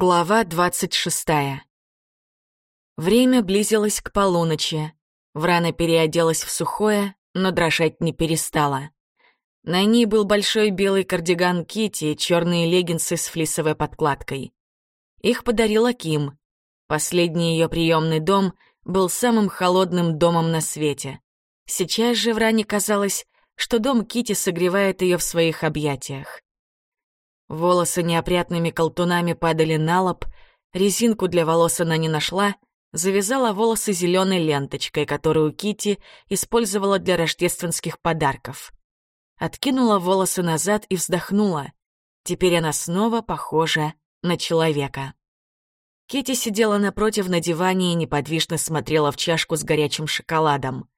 Глава двадцать шестая. Время близилось к полуночи. Врана переоделась в сухое, но дрожать не перестала. На ней был большой белый кардиган Кити и черные леггинсы с флисовой подкладкой. Их подарила Ким. Последний ее приемный дом был самым холодным домом на свете. Сейчас же Вране казалось, что дом Кити согревает ее в своих объятиях. Волосы неопрятными колтунами падали на лоб, резинку для волос она не нашла, завязала волосы зеленой ленточкой, которую Кити использовала для рождественских подарков. Откинула волосы назад и вздохнула. Теперь она снова похожа на человека. Кити сидела напротив на диване и неподвижно смотрела в чашку с горячим шоколадом.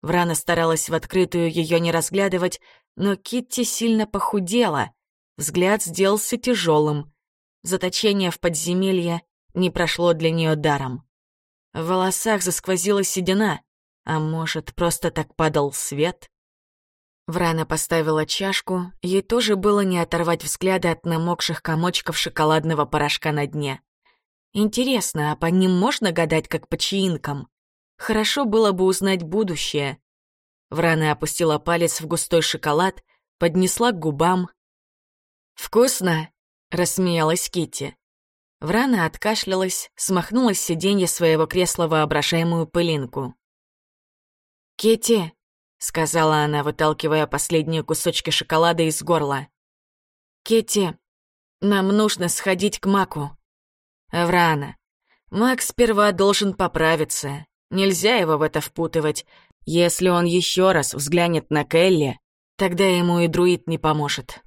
Врана старалась в открытую ее не разглядывать, но Китти сильно похудела — Взгляд сделался тяжелым. Заточение в подземелье не прошло для нее даром. В волосах засквозила седина, а может, просто так падал свет? Врана поставила чашку, ей тоже было не оторвать взгляда от намокших комочков шоколадного порошка на дне. Интересно, а по ним можно гадать, как по чаинкам? Хорошо было бы узнать будущее. Врана опустила палец в густой шоколад, поднесла к губам, «Вкусно!» — рассмеялась Китти. Врана откашлялась, смахнула с сиденья своего кресла воображаемую пылинку. «Китти!» — сказала она, выталкивая последние кусочки шоколада из горла. «Китти, нам нужно сходить к Маку». «Врана, Мак сперва должен поправиться. Нельзя его в это впутывать. Если он еще раз взглянет на Келли, тогда ему и друид не поможет».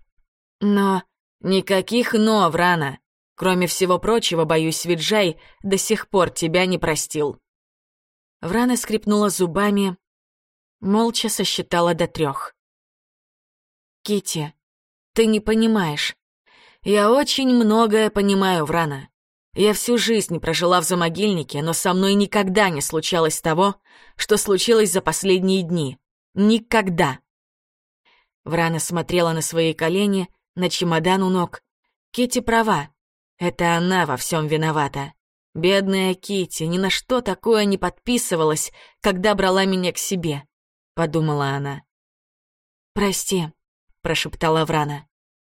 Но... Никаких «но», Врана. Кроме всего прочего, боюсь, Виджай до сих пор тебя не простил. Врана скрипнула зубами, молча сосчитала до трех. Кити, ты не понимаешь. Я очень многое понимаю, Врана. Я всю жизнь прожила в замогильнике, но со мной никогда не случалось того, что случилось за последние дни. Никогда. Врана смотрела на свои колени, на чемодан у ног. Кити права. Это она во всем виновата. Бедная Кити ни на что такое не подписывалась, когда брала меня к себе, подумала она. Прости, прошептала Врана.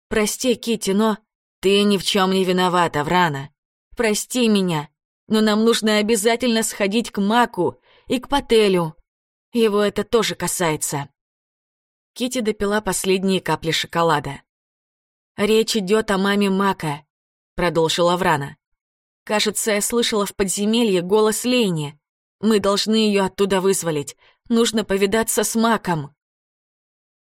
Прости, Кити, но ты ни в чем не виновата, Врана. Прости меня, но нам нужно обязательно сходить к Маку и к Пателю. Его это тоже касается. Кити допила последние капли шоколада. «Речь идет о маме Мака», — продолжила Врана. «Кажется, я слышала в подземелье голос Лейни. Мы должны ее оттуда вызволить. Нужно повидаться с Маком».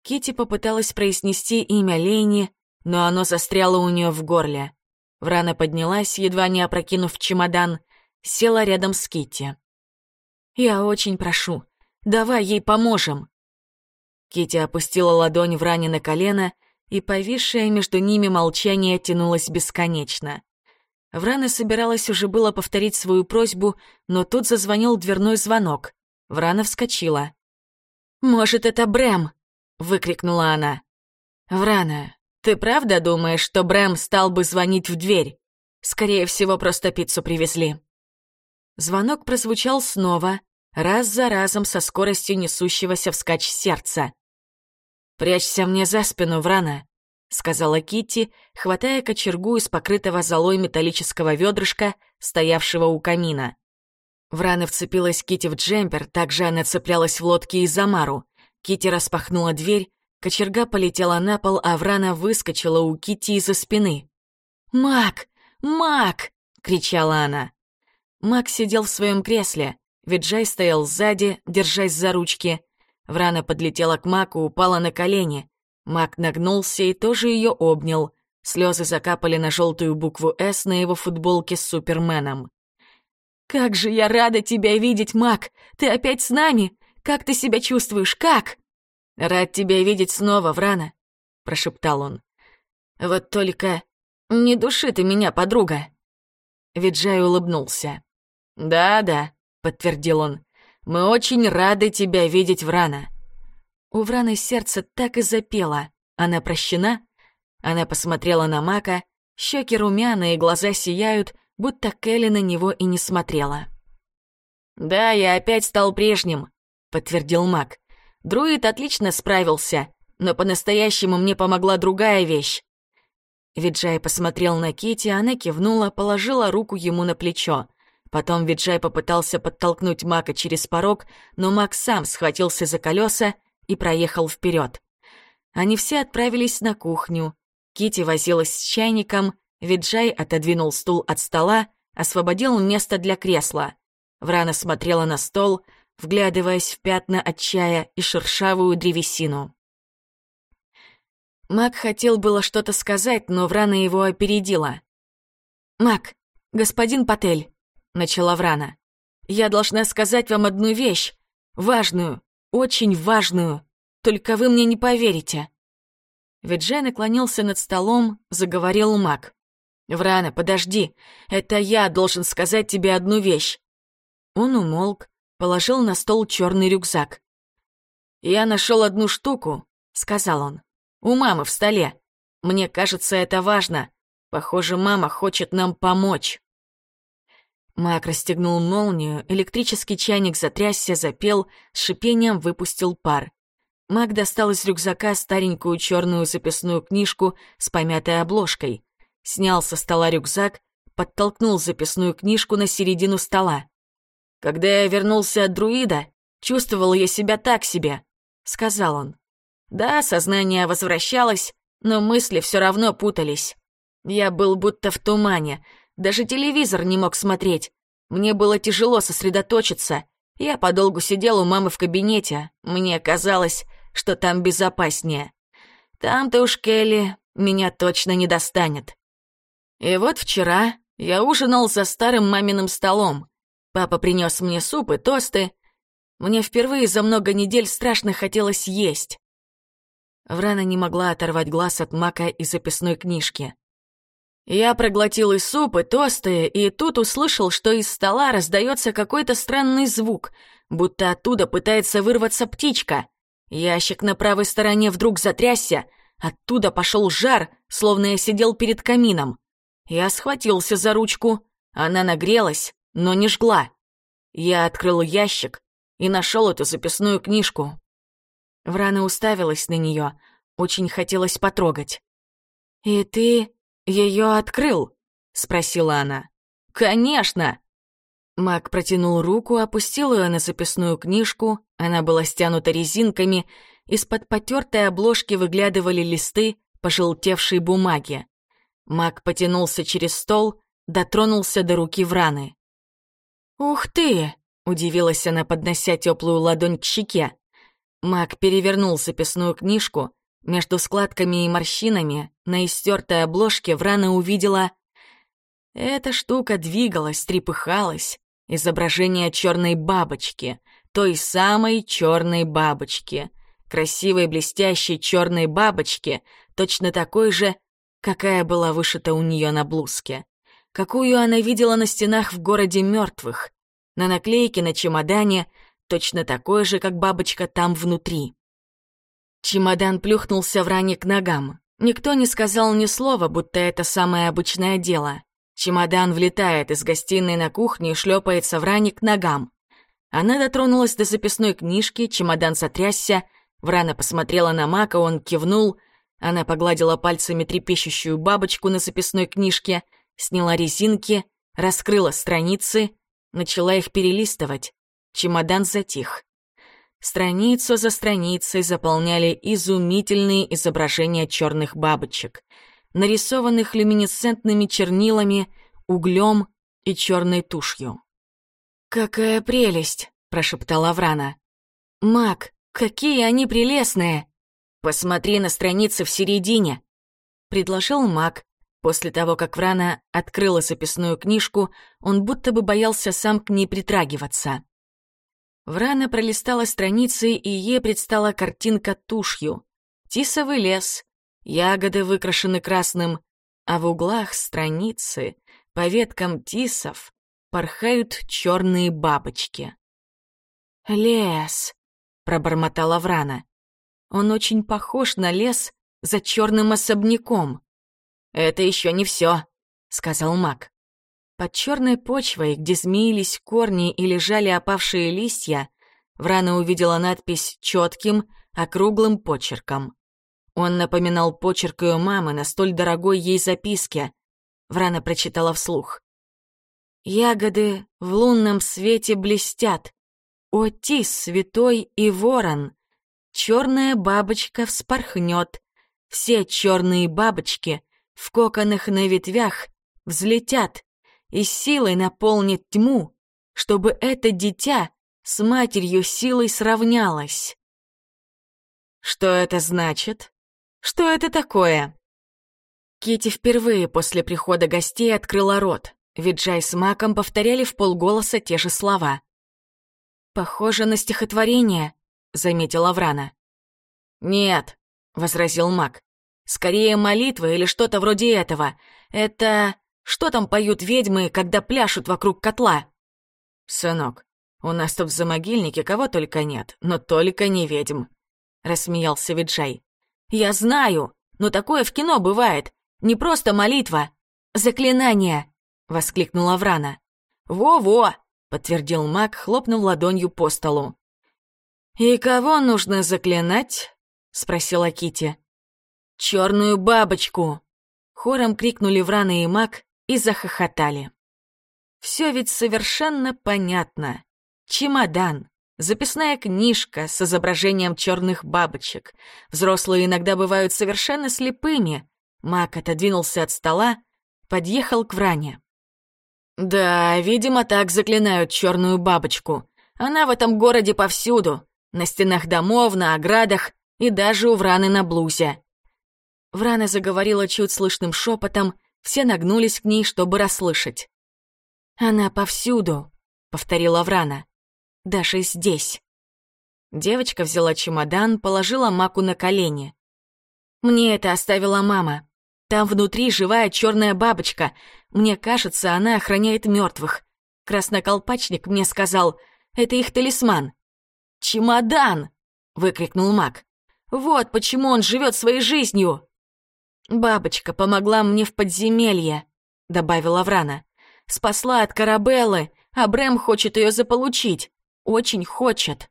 Кити попыталась произнести имя Лейни, но оно застряло у нее в горле. Врана поднялась, едва не опрокинув чемодан, села рядом с Кити. «Я очень прошу, давай ей поможем». Кити опустила ладонь Вране на колено и повисшее между ними молчание тянулось бесконечно. Врана собиралась уже было повторить свою просьбу, но тут зазвонил дверной звонок. Врана вскочила. «Может, это Брэм?» — выкрикнула она. «Врана, ты правда думаешь, что Брэм стал бы звонить в дверь? Скорее всего, просто пиццу привезли». Звонок прозвучал снова, раз за разом со скоростью несущегося вскачь сердца. «Прячься мне за спину, Врана», — сказала Китти, хватая кочергу из покрытого золой металлического ведрышка, стоявшего у камина. Врана вцепилась Кити в джемпер, также она цеплялась в лодке из Замару. Кити распахнула дверь, кочерга полетела на пол, а Врана выскочила у Кити из-за спины. «Мак! Мак!» — кричала она. Мак сидел в своем кресле, Виджай стоял сзади, держась за ручки. Врана подлетела к Маку, упала на колени. Мак нагнулся и тоже ее обнял. Слезы закапали на желтую букву «С» на его футболке с Суперменом. «Как же я рада тебя видеть, Мак! Ты опять с нами? Как ты себя чувствуешь? Как?» «Рад тебя видеть снова, Врана», — прошептал он. «Вот только не души ты меня, подруга». Виджай улыбнулся. «Да-да», — подтвердил он, мы очень рады тебя видеть, Врана». У Враны сердце так и запело. Она прощена? Она посмотрела на Мака. Щеки румяные, глаза сияют, будто Келли на него и не смотрела. «Да, я опять стал прежним», — подтвердил маг. «Друид отлично справился, но по-настоящему мне помогла другая вещь». Виджай посмотрел на Кити, она кивнула, положила руку ему на плечо. Потом Виджай попытался подтолкнуть Мака через порог, но Мак сам схватился за колеса и проехал вперед. Они все отправились на кухню. Кити возилась с чайником, Виджай отодвинул стул от стола, освободил место для кресла. Врана смотрела на стол, вглядываясь в пятна от чая и шершавую древесину. Мак хотел было что-то сказать, но Врана его опередила. «Мак, господин Патель», — начала Врана, — «я должна сказать вам одну вещь, важную, очень важную, только вы мне не поверите». Виджай наклонился над столом, заговорил Мак. «Врана, подожди, это я должен сказать тебе одну вещь. Он умолк, положил на стол черный рюкзак. «Я нашел одну штуку», — сказал он. «У мамы в столе. Мне кажется, это важно. Похоже, мама хочет нам помочь». Мак расстегнул молнию, электрический чайник затрясся, запел, с шипением выпустил пар. Мак достал из рюкзака старенькую черную записную книжку с помятой обложкой. Снял со стола рюкзак, подтолкнул записную книжку на середину стола. «Когда я вернулся от друида, чувствовал я себя так себе», — сказал он. «Да, сознание возвращалось, но мысли все равно путались. Я был будто в тумане, даже телевизор не мог смотреть. Мне было тяжело сосредоточиться. Я подолгу сидел у мамы в кабинете. Мне казалось, что там безопаснее. Там-то уж Келли меня точно не достанет. И вот вчера я ужинал за старым маминым столом. Папа принес мне суп и тосты. Мне впервые за много недель страшно хотелось есть. Врана не могла оторвать глаз от мака и записной книжки. Я проглотил и суп, и тосты, и тут услышал, что из стола раздается какой-то странный звук, будто оттуда пытается вырваться птичка. Ящик на правой стороне вдруг затрясся, оттуда пошел жар, словно я сидел перед камином. Я схватился за ручку, она нагрелась, но не жгла. Я открыл ящик и нашел эту записную книжку. Врана уставилась на нее, очень хотелось потрогать. «И ты ее открыл?» — спросила она. «Конечно!» Мак протянул руку, опустил ее на записную книжку, она была стянута резинками, из-под потертой обложки выглядывали листы пожелтевшей бумаги. Мак потянулся через стол, дотронулся до руки Враны. «Ух ты!» — удивилась она, поднося теплую ладонь к щеке. Мак перевернул записную книжку. Между складками и морщинами на истертой обложке Врана увидела... Эта штука двигалась, трепыхалась. Изображение черной бабочки, той самой черной бабочки. Красивой блестящей черной бабочки, точно такой же, какая была вышита у нее на блузке какую она видела на стенах в городе мертвых. На наклейке на чемодане точно такой же, как бабочка там внутри. Чемодан плюхнулся в ране к ногам. Никто не сказал ни слова, будто это самое обычное дело. Чемодан влетает из гостиной на кухню и шлепается в ране к ногам. Она дотронулась до записной книжки, чемодан сотрясся, Врана посмотрела на Мака, он кивнул, она погладила пальцами трепещущую бабочку на записной книжке — сняла резинки, раскрыла страницы, начала их перелистывать. Чемодан затих. Страницу за страницей заполняли изумительные изображения черных бабочек, нарисованных люминесцентными чернилами, углем и черной тушью. «Какая прелесть!» — прошептала Врана. «Мак, какие они прелестные!» «Посмотри на страницы в середине!» — предложил Мак, После того, как Врана открыла записную книжку, он будто бы боялся сам к ней притрагиваться. Врана пролистала страницы, и ей предстала картинка тушью. Тисовый лес, ягоды выкрашены красным, а в углах страницы, по веткам тисов, порхают черные бабочки. «Лес», — пробормотала Врана. «Он очень похож на лес за черным особняком». это еще не все, сказал маг. Под черной почвой, где змеились корни и лежали опавшие листья, Врана увидела надпись четким, округлым почерком. Он напоминал почерк ее мамы на столь дорогой ей записке. Врана прочитала вслух. «Ягоды в лунном свете блестят. О, тис, святой и ворон! Черная бабочка вспорхнет. Все черные бабочки в коконах на ветвях взлетят и силой наполнит тьму, чтобы это дитя с матерью силой сравнялось. Что это значит? Что это такое? Кити впервые после прихода гостей открыла рот. Виджай с Маком повторяли в полголоса те же слова. «Похоже на стихотворение», — заметила Врана. «Нет», — возразил Мак. «Скорее молитва или что-то вроде этого. Это... Что там поют ведьмы, когда пляшут вокруг котла?» «Сынок, у нас тут в замогильнике кого только нет, но только не ведьм», — рассмеялся Виджай. «Я знаю, но такое в кино бывает. Не просто молитва. Заклинание!» — воскликнула Врана. «Во-во!» — подтвердил маг, хлопнув ладонью по столу. «И кого нужно заклинать?» — спросила Кити. «Черную бабочку!» Хором крикнули Врана и маг, и захохотали. Все ведь совершенно понятно. Чемодан, записная книжка с изображением черных бабочек. Взрослые иногда бывают совершенно слепыми. Мак отодвинулся от стола, подъехал к Вране. «Да, видимо, так заклинают черную бабочку. Она в этом городе повсюду. На стенах домов, на оградах и даже у Враны на блузе». Врана заговорила чуть слышным шепотом, все нагнулись к ней, чтобы расслышать. «Она повсюду», — повторила Врана. «Даже здесь». Девочка взяла чемодан, положила Маку на колени. «Мне это оставила мама. Там внутри живая черная бабочка. Мне кажется, она охраняет мертвых. Красноколпачник мне сказал, это их талисман». «Чемодан!» — выкрикнул Мак. «Вот почему он живет своей жизнью!» «Бабочка помогла мне в подземелье», — добавила Врана. «Спасла от Карабеллы, а Брэм хочет ее заполучить. Очень хочет».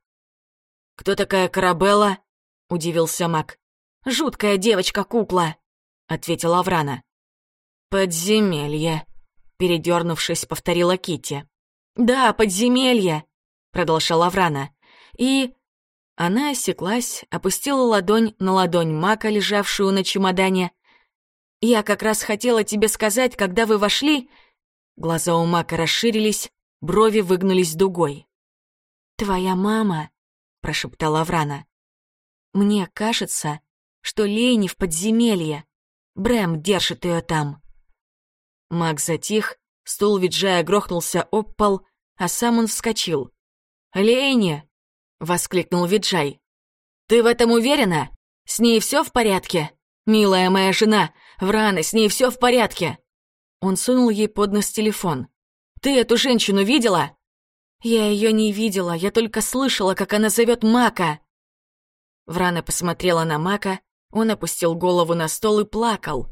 «Кто такая Карабелла?» — удивился Мак. «Жуткая девочка-кукла», — ответила Врана. «Подземелье», — передернувшись, повторила Кити. «Да, подземелье», — продолжала Врана. «И...» Она осеклась, опустила ладонь на ладонь Мака, лежавшую на чемодане, я как раз хотела тебе сказать, когда вы вошли...» Глаза у Мака расширились, брови выгнулись дугой. «Твоя мама», — прошептала Врана. «Мне кажется, что Лейни в подземелье. Брэм держит ее там». Мак затих, стул Виджая грохнулся об пол, а сам он вскочил. «Лейни!» — воскликнул Виджай. «Ты в этом уверена? С ней все в порядке? Милая моя жена, Врана, с ней все в порядке!» Он сунул ей под нос телефон. «Ты эту женщину видела?» «Я ее не видела, я только слышала, как она зовет Мака!» Врана посмотрела на Мака, он опустил голову на стол и плакал.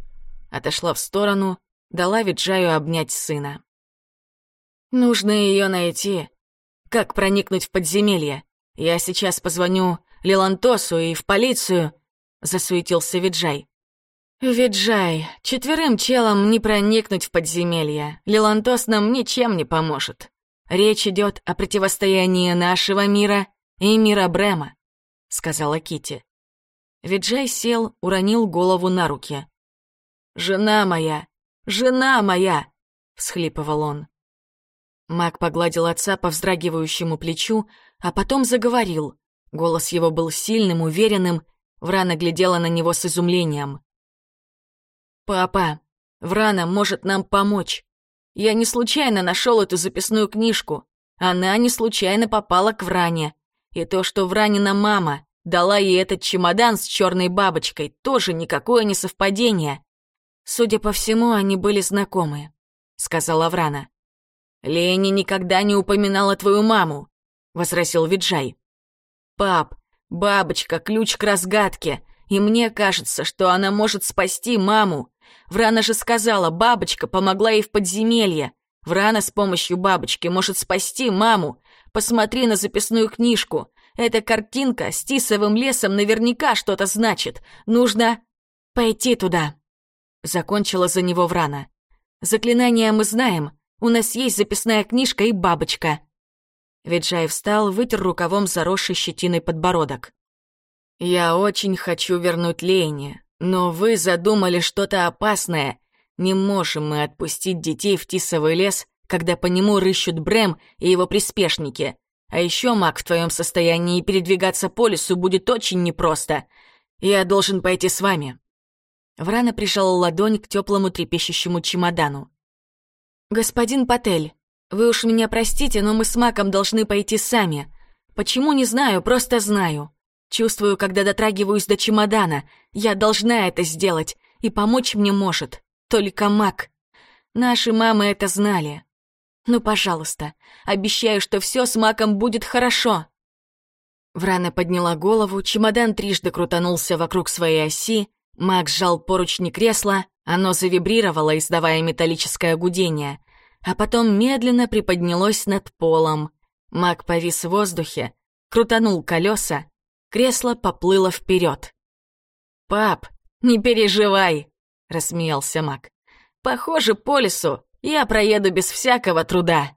Отошла в сторону, дала Виджаю обнять сына. «Нужно ее найти. Как проникнуть в подземелье? Я сейчас позвоню Лилантосу и в полицию», — засуетился Виджай. «Виджай, четверым челом не проникнуть в подземелье. Лилантос нам ничем не поможет. Речь идет о противостоянии нашего мира и мира Брема», — сказала Кити. Виджай сел, уронил голову на руки. «Жена моя! Жена моя!» — всхлипывал он. Мак погладил отца по вздрагивающему плечу, а потом заговорил. Голос его был сильным, уверенным. Врана глядела на него с изумлением. «Папа, Врана может нам помочь. Я не случайно нашел эту записную книжку. Она не случайно попала к Вране. И то, что Вранина мама дала ей этот чемодан с черной бабочкой, тоже никакое не совпадение. Судя по всему, они были знакомы», — сказала Врана. «Лени никогда не упоминала твою маму», — возразил Виджай. «Пап, бабочка — ключ к разгадке, и мне кажется, что она может спасти маму. Врана же сказала, бабочка помогла ей в подземелье. Врана с помощью бабочки может спасти маму. Посмотри на записную книжку. Эта картинка с тисовым лесом наверняка что-то значит. Нужно пойти туда. Закончила за него Врана. Заклинания мы знаем. У нас есть записная книжка и бабочка. Виджай встал, вытер рукавом заросший щетиной подбородок. «Я очень хочу вернуть Лейне, но вы задумали что-то опасное. Не можем мы отпустить детей в Тисовый лес, когда по нему рыщут Брэм и его приспешники. А еще, маг, в твоем состоянии передвигаться по лесу будет очень непросто. Я должен пойти с вами». Врана прижала ладонь к теплому трепещущему чемодану. «Господин Патель, вы уж меня простите, но мы с Маком должны пойти сами. Почему, не знаю, просто знаю. Чувствую, когда дотрагиваюсь до чемодана. Я должна это сделать, и помочь мне может только Мак. Наши мамы это знали. Ну, пожалуйста, обещаю, что все с Маком будет хорошо. Врана подняла голову, чемодан трижды крутанулся вокруг своей оси, Мак сжал поручни кресла, оно завибрировало, издавая металлическое гудение, а потом медленно приподнялось над полом. Мак повис в воздухе, крутанул колеса, Кресло поплыло вперед. «Пап, не переживай!» — рассмеялся Мак. «Похоже, по лесу я проеду без всякого труда».